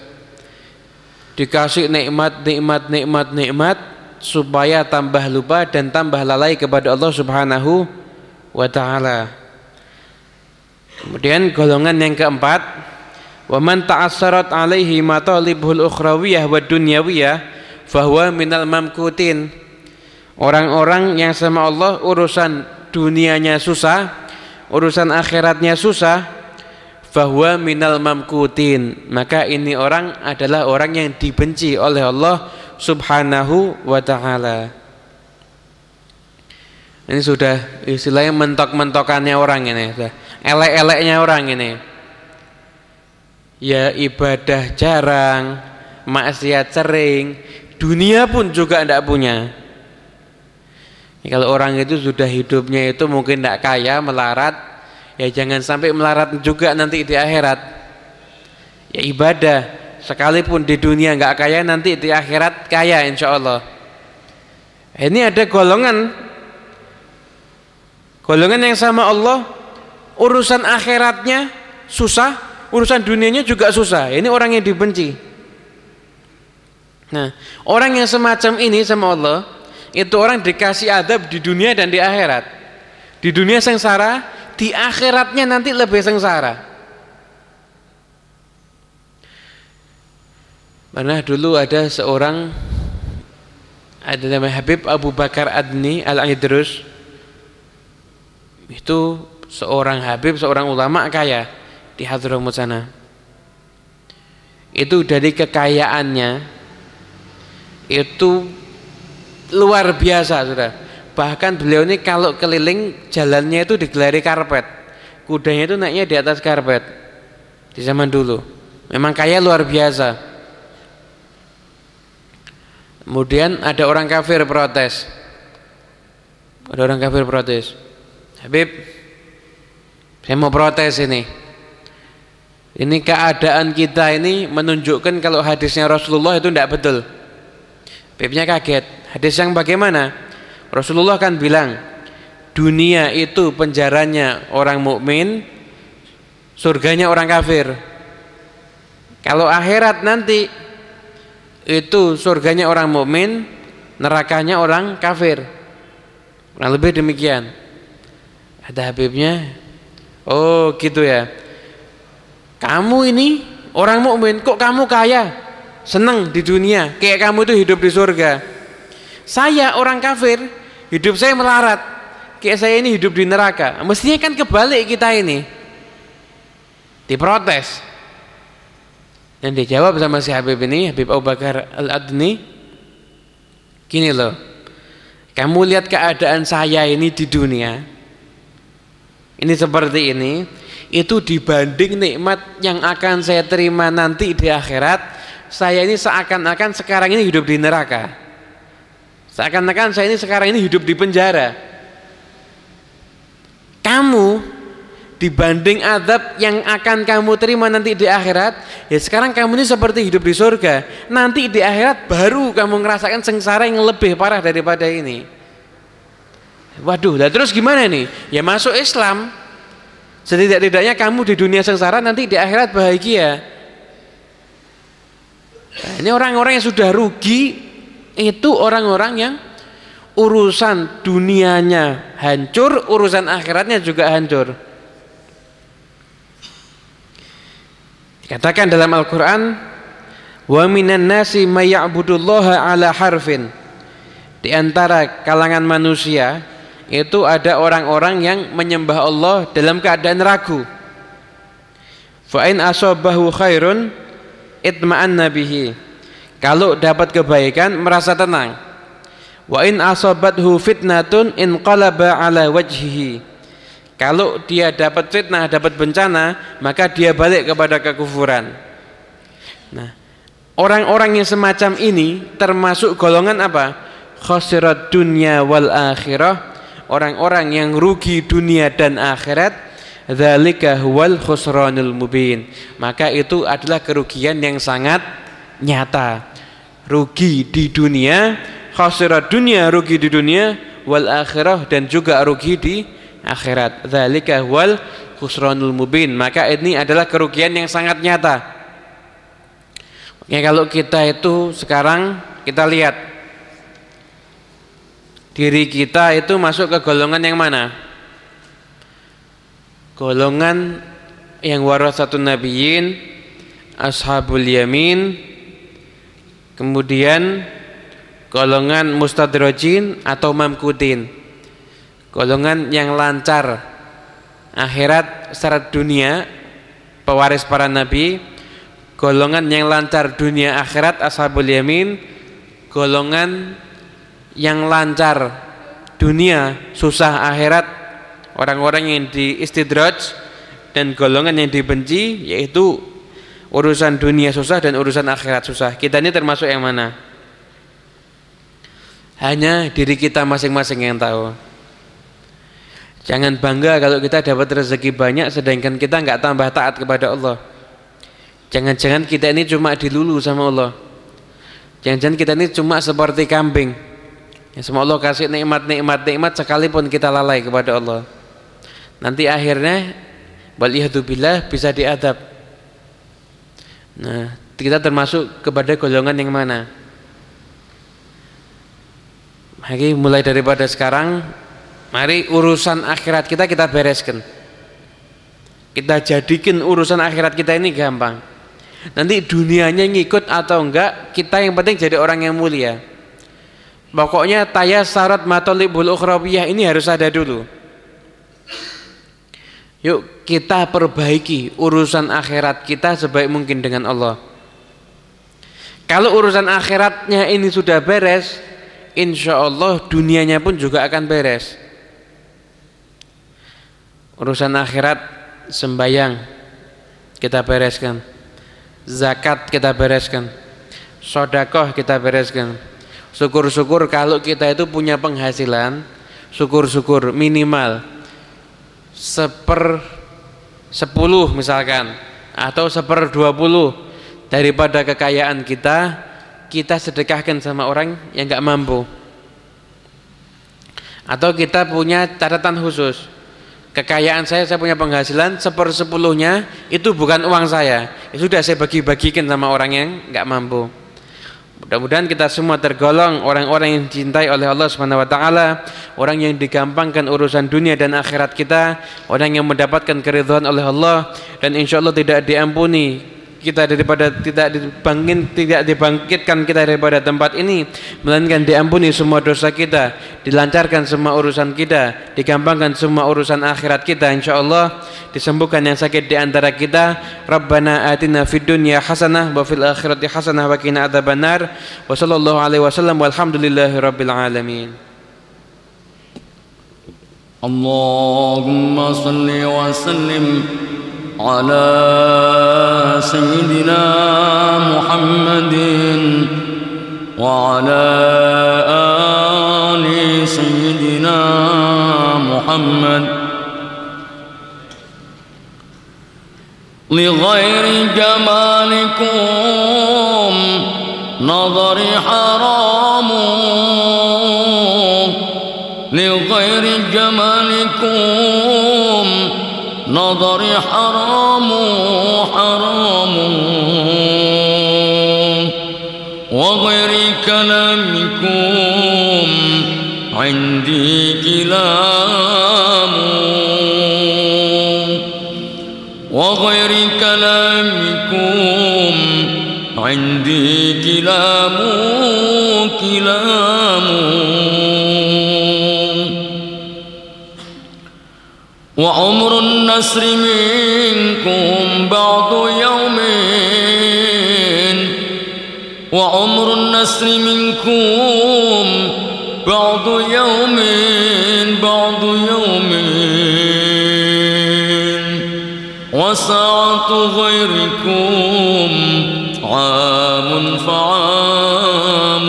Dikasih nikmat nikmat nikmat nikmat supaya tambah lupa dan tambah lalai kepada Allah Subhanahu wa taala. Kemudian golongan yang keempat, wa man ta'assarat alaihi matalibul ukhrawiyah wa dunyawiyah fahuwa minal mamkutin. Orang-orang yang sama Allah urusan dunianya susah, urusan akhiratnya susah, bahwa minal mamkutin. Maka ini orang adalah orang yang dibenci oleh Allah subhanahu wa ta'ala. Ini sudah istilahnya mentok-mentokannya orang ini elek-eleknya orang ini ya ibadah jarang maksiat sering dunia pun juga tidak punya. Kalau orang itu sudah hidupnya itu mungkin tidak kaya melarat ya jangan sampai melarat juga nanti di akhirat. Ya ibadah sekalipun di dunia nggak kaya nanti di akhirat kaya insya Allah. Ini ada golongan. Golongan yang sama Allah urusan akhiratnya susah urusan dunianya juga susah. Ini orang yang dibenci. Nah orang yang semacam ini sama Allah itu orang dikasih adab di dunia dan di akhirat. Di dunia sengsara di akhiratnya nanti lebih sengsara. Mana dulu ada seorang ada nama Habib Abu Bakar Adni Al-Idrus itu seorang Habib, seorang ulama kaya di Hadramut sana. Itu dari kekayaannya itu luar biasa sudah Bahkan beliau ini kalau keliling jalannya itu digelari karpet. Kudanya itu naiknya di atas karpet. Di zaman dulu. Memang kaya luar biasa. Kemudian ada orang kafir protes. Ada orang kafir protes. Habib, saya mau protes ini. Ini keadaan kita ini menunjukkan kalau hadisnya Rasulullah itu tidak betul. Habibnya kaget. Hadis yang bagaimana? Rasulullah kan bilang dunia itu penjaranya orang mukmin, surganya orang kafir. Kalau akhirat nanti itu surganya orang mukmin, nerakanya orang kafir. Kurang lebih demikian. Ada Habibnya. Oh, gitu ya. Kamu ini orang mukmin, kok kamu kaya? Senang di dunia, kayak kamu itu hidup di surga. Saya orang kafir, hidup saya melarat. Kayak saya ini hidup di neraka. Mestinya kan kebalik kita ini. Diprotes. Dan dijawab sama si Habib ini, Habib Abu Bakar Al-Adni, gini loh, kamu lihat keadaan saya ini di dunia, ini seperti ini, itu dibanding nikmat yang akan saya terima nanti di akhirat, saya ini seakan-akan sekarang ini hidup di neraka. Seakan-akan saya ini sekarang ini hidup di penjara. Kamu dibanding adab yang akan kamu terima nanti di akhirat ya sekarang kamu ini seperti hidup di surga nanti di akhirat baru kamu ngerasakan sengsara yang lebih parah daripada ini waduh lah terus gimana nih ya masuk Islam setidak-tidaknya kamu di dunia sengsara nanti di akhirat bahagia nah, ini orang-orang yang sudah rugi itu orang-orang yang urusan dunianya hancur urusan akhiratnya juga hancur Dikatakan dalam Al-Qur'an wa minan nasi may ya'budullaha ala harfin. Di antara kalangan manusia itu ada orang-orang yang menyembah Allah dalam keadaan ragu. Fa in asabahu khairun itma'anna bihi. Kalau dapat kebaikan merasa tenang. Wa in asabathu fitnatun inqalaba ala wajhihi kalau dia dapat fitnah, dapat bencana, maka dia balik kepada kekufuran. Nah, orang-orang yang semacam ini termasuk golongan apa? Khosirat dunia wal akhirah. Orang-orang yang rugi dunia dan akhirat. Dzalika huwal khusranul mubin. Maka itu adalah kerugian yang sangat nyata. Rugi di dunia, khosirat dunia rugi di dunia wal akhirah dan juga rugi di akhirat. Dzalika wal khusranul mubin. Maka ini adalah kerugian yang sangat nyata. Ya kalau kita itu sekarang kita lihat diri kita itu masuk ke golongan yang mana? Golongan yang warathatun nabiyyin, ashabul yamin, kemudian golongan mustadrajin atau mamkudin golongan yang lancar akhirat secara dunia pewaris para nabi. Golongan yang lancar dunia akhirat ashabul yamin. Golongan yang lancar dunia susah akhirat orang-orang yang di istidraj dan golongan yang dibenci yaitu urusan dunia susah dan urusan akhirat susah kita ini termasuk yang mana hanya diri kita masing-masing yang tahu Jangan bangga kalau kita dapat rezeki banyak sedangkan kita nggak tambah taat kepada Allah. Jangan-jangan kita ini cuma dilulu sama Allah. Jangan-jangan kita ini cuma seperti kambing. Ya, semua Allah kasih nikmat-nikmat nikmat sekalipun kita lalai kepada Allah. Nanti akhirnya waliyahdubillah bisa diadab. Nah, kita termasuk kepada golongan yang mana? Lagi mulai daripada sekarang Mari urusan akhirat kita kita bereskan. Kita jadikan urusan akhirat kita ini gampang. Nanti dunianya ngikut atau enggak, kita yang penting jadi orang yang mulia. Pokoknya taya syarat matolibul ukhrawiyah ini harus ada dulu. Yuk kita perbaiki urusan akhirat kita sebaik mungkin dengan Allah. Kalau urusan akhiratnya ini sudah beres, insya Allah dunianya pun juga akan beres urusan akhirat sembayang kita bereskan zakat kita bereskan sodakoh kita bereskan syukur-syukur kalau kita itu punya penghasilan syukur-syukur minimal seper sepuluh misalkan atau seper dua puluh daripada kekayaan kita kita sedekahkan sama orang yang nggak mampu. Atau kita punya catatan khusus kekayaan saya saya punya penghasilan sepersepuluhnya itu bukan uang saya itu sudah saya bagi-bagikan sama orang yang nggak mampu Mudah-mudahan kita semua tergolong orang-orang yang dicintai oleh Allah Subhanahu wa taala, orang yang digampangkan urusan dunia dan akhirat kita, orang yang mendapatkan keridhaan oleh Allah dan insya Allah tidak diampuni kita daripada tidak dibangkit tidak dibangkitkan kita daripada tempat ini melainkan diampuni semua dosa kita dilancarkan semua urusan kita digampangkan semua urusan akhirat kita insyaallah. Disembuhkan yang sakit di antara kita. Rabbana atina fid dunya hasanah wa fil akhirati hasanah wa qina adzabannar. Wa sallallahu alaihi wasallam walhamdulillahi rabbil alamin. Salli wa sallim على سيدنا محمد وعلى آل سيدنا محمد. لغير جمالكم نظر حرام. لغير جمالكم نظر حرام حرام. وغير كلامكم عندي كلام. وغير كلامكم عندي كلام كلام. وعمر النسر منكم بعض يوم. وعمر النسر منكم بعض يوم بعض يوم. وساعة غيركم عام فعام.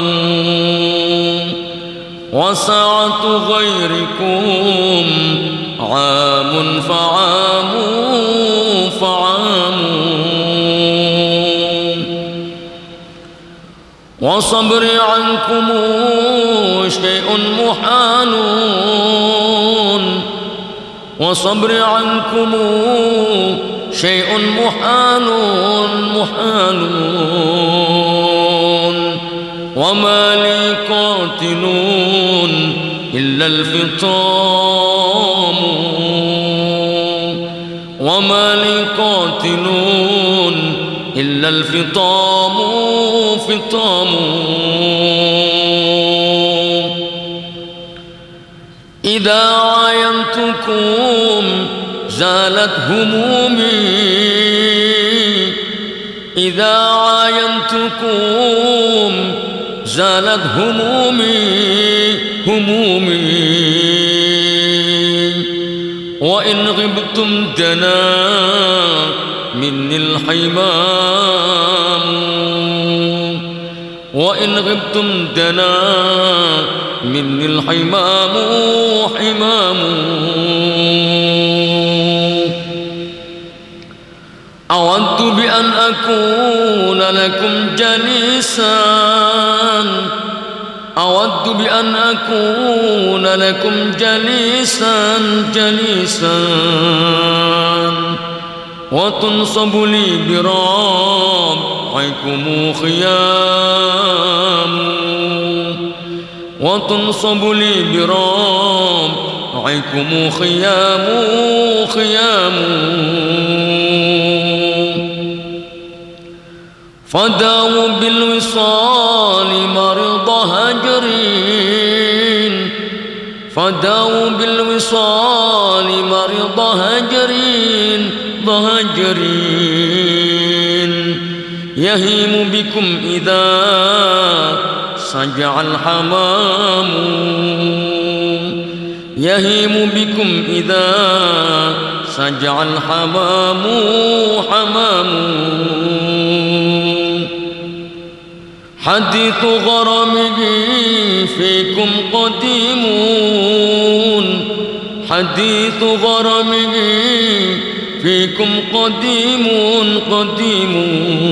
وساعة غيركم عام فعام. وصبر عنكم شيء محال وصبر عنكم شيء محال محال وما لي قاتلون إلا الفطام. وما لي قاتلون إلا الفطام. فطام إذا عاينتكم زالت همومي إذا عاينتكم زالت همومي همومي وإن غبتم دنا مني الحمام. وإن غبتم دنا مني الحمام حمام. أودت بأن أكون لكم جليسا. أود بأن أكون لكم جليسا جليسا. وتنصب لي برابعكم خيام. وتنصب لي برابعكم خيام خيام. فداوا بالوصال مرض هجرين فداوا بالوصال مرض هجرين ضهجرين. يهيم بكم إذا سجع الحمام. يهيم بكم إذا سجع الحمام حمام. حديث غرامه فيكم قديمون حديث غرامه فيكم قديم قديمون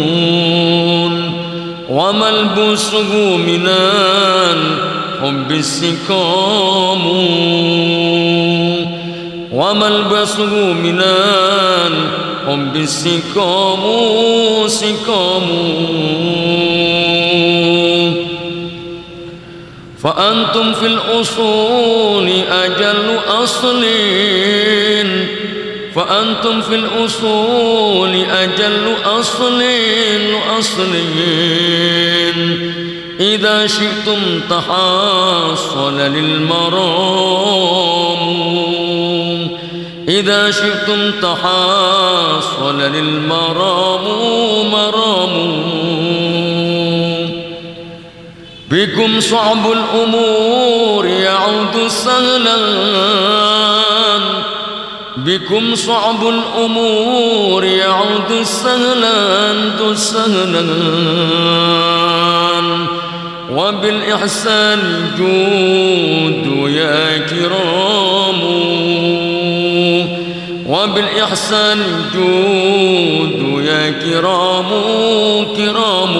وملبسه من الحب السكام وملبسه من الحب السقام سقام فأنتم في الأصول أجل أصل فأنتم في الأصول أجل أصل أصل إذا شئتم تحصل للمرام. إذا شئتم تحصل للمرام مرام. بكم صعب الأمور يعود سهلا. بكم صعب الأمور يعود سهلا سهلا وبالإحسان جود يا كرام. وبالإحسان جود يا كرام كرام.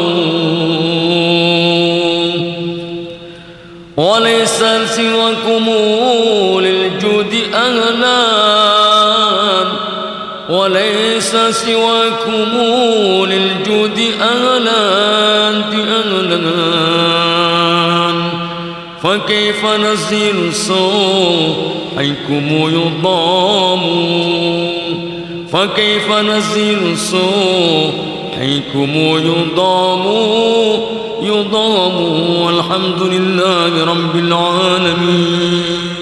وليس سواكم للجود أهلا. وليس سواكم للجود أهلا أهلا فكيف نزيل صوحكم يضام؟ فكيف نزيل صوحكم يضام؟ يضام والحمد لله رب العالمين.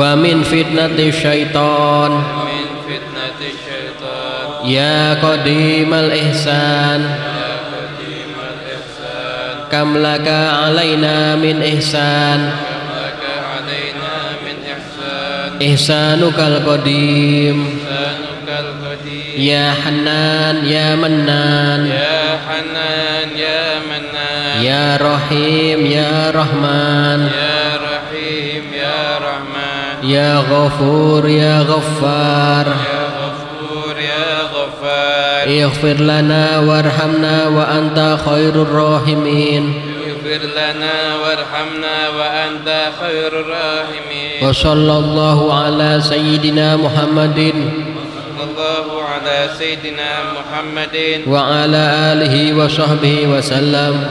wa min fitnati syaitan. Ya, ya qadimal ihsan. Kam laka alaina min ihsan. Ihsanukal qadim. Ya hanan ya mannan. Ya hanan ya mannan. Ya rahim ya rahman. Ya يا غفور يا غفار. يا غفور يا غفار. اغفر لنا وارحمنا وأنت خير الراحمين. اغفر لنا وارحمنا وأنت خير الراحمين. وصلى الله على سيدنا محمد. الله على سيدنا محمد. وعلى آله وصحبه وسلم.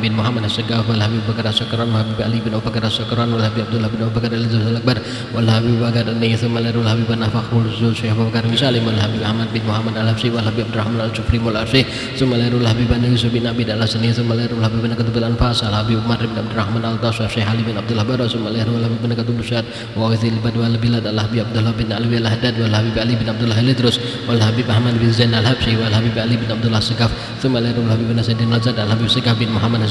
bin al habib Muhammad As-Sagaf wal Habib Bakar As-Sakran wal Habib Ali bin Abu As-Sakran wal Habib Abdullah bin Abu Al-Zul Akbar wal Habib Bakar An-Nayi thumma larul Habib An-Fakhrul Zul Syekh Bakar bin Salim wal Habib Ahmad bin Muhammad Al-Habsyi wal Habib Abdurrahman Al-Jufri wal Arsi thumma larul Habib An-Yusuf bin Abi Al-Asani thumma larul Habib Qutb Al-Anfas al Habib Umar bin Abdurrahman Al-Taswa Syekh Ali bin Abdullah Bara thumma larul Habib Qutb Syad wa Wazil Badwa Al-Bilad Al-Habib Abdullah bin Alwi Al-Haddad wal Habib Ali bin Abdullah Al-Idrus wal Habib Ahmad bin Zain Al-Habsyi wal Habib Ali bin Abdullah Segaf thumma larul Habib bin Sayyidin Lazad Al-Habib Segaf bin Muhammad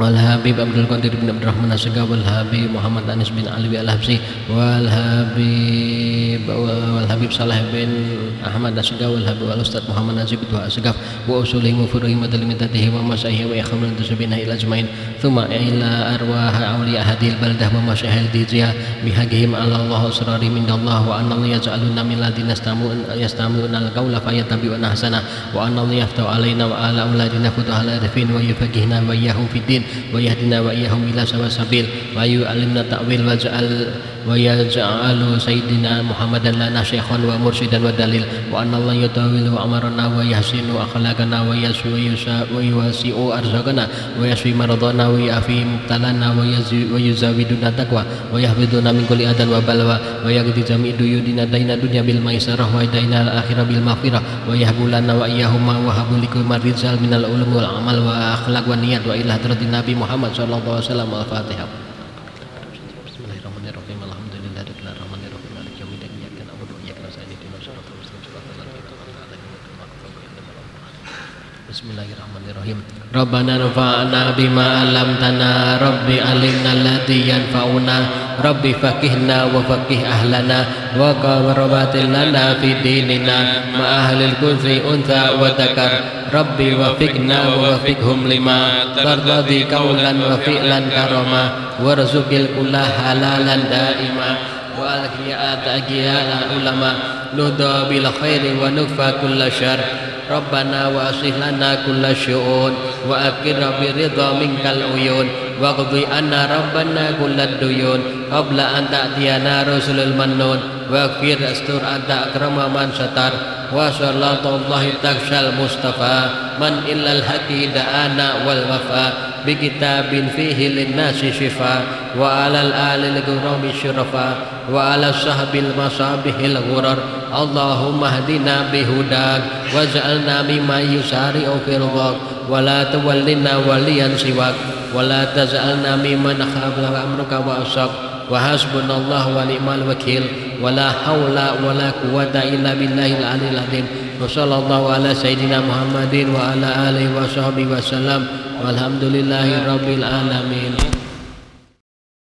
والهابي عبد القادر بن عبد الرحمن السقا والهابي محمد انس بن علي الحبسي والهابي والهابي صالح بن احمد السقا والهابي والاستاذ محمد نجيب دعاء السقا واصولهم وفروعهم وتلميذاتهم ومشايخهم واخوانهم المنتسبين إلى اجمعين ثم إلى ارواح اولياء هذه البلده ومشايخ الدجيه بحقهم على الله اسرار من الله وان الله يجعلنا من الذين يستمعون القول فيتبعون احسنه وان الله يفتح علينا وعلى اولادنا فتح العارفين ويفقهنا واياهم في الدين wa yahdina wa iyyahum ila sabil wa yu'allimna ta'wil wa ja'al ويجعل سيدنا محمدا لنا شيخا ومرشدا ودليل وأن الله يطول أمرنا ويحسن أخلاقنا ويوسع أرزاقنا ويشفي مرضانا ويعفي مبتلانا ويزودنا تقوى ويحفظنا من كل أذى وبلوى ويقضي جميع ديوننا دين الدنيا بالميسرة ودين الآخرة بالمغفرة ويهب لنا وإياهما وهب لكم الرجال من العلوم والعمل وأخلاق والنيات وإلى حضرة النبي محمد صلى الله عليه وسلم الفاتحة ربنا انفعنا بما علمتنا. رب علمنا الذي ينفعنا. رب فقهنا وفقه أهلنا. وقام ربات لنا في ديننا. مع أهل الكفر أنثى وذكر. ربي وفقنا ووفقهم لما ترضى قولا وفعلا كرما. وارزق الكل حلالا دائما. والأخيات أجيال العلماء نهدى بالخير ونكفى كل شر. ربنا وأصلح لنا كل الشؤون وأكرم برضا منك العيون واقض عنا ربنا كل الديون قبل أن تأتينا رسل المنون واغفر استر أنت أكرم من ستر وصلاة الله تخشى المصطفى من إلا الهدي دعانا والوفاء بكتاب فيه للناس شفاء وعلى الآل الكرام الشرفاء وعلى الصحب المصابيح الغرر. اللهم اهدنا بهداك واجعلنا ممن يسارع في رضاك ولا تولنا وليا سواك ولا تجعلنا ممن خاف أمرك وأصابك وحسبنا الله ونعم الوكيل. ولا حول ولا قوة إلا بالله العلي العظيم. وصلى الله على سيدنا محمد وعلى آله وصحبه وسلم. والحمد لله رب العالمين.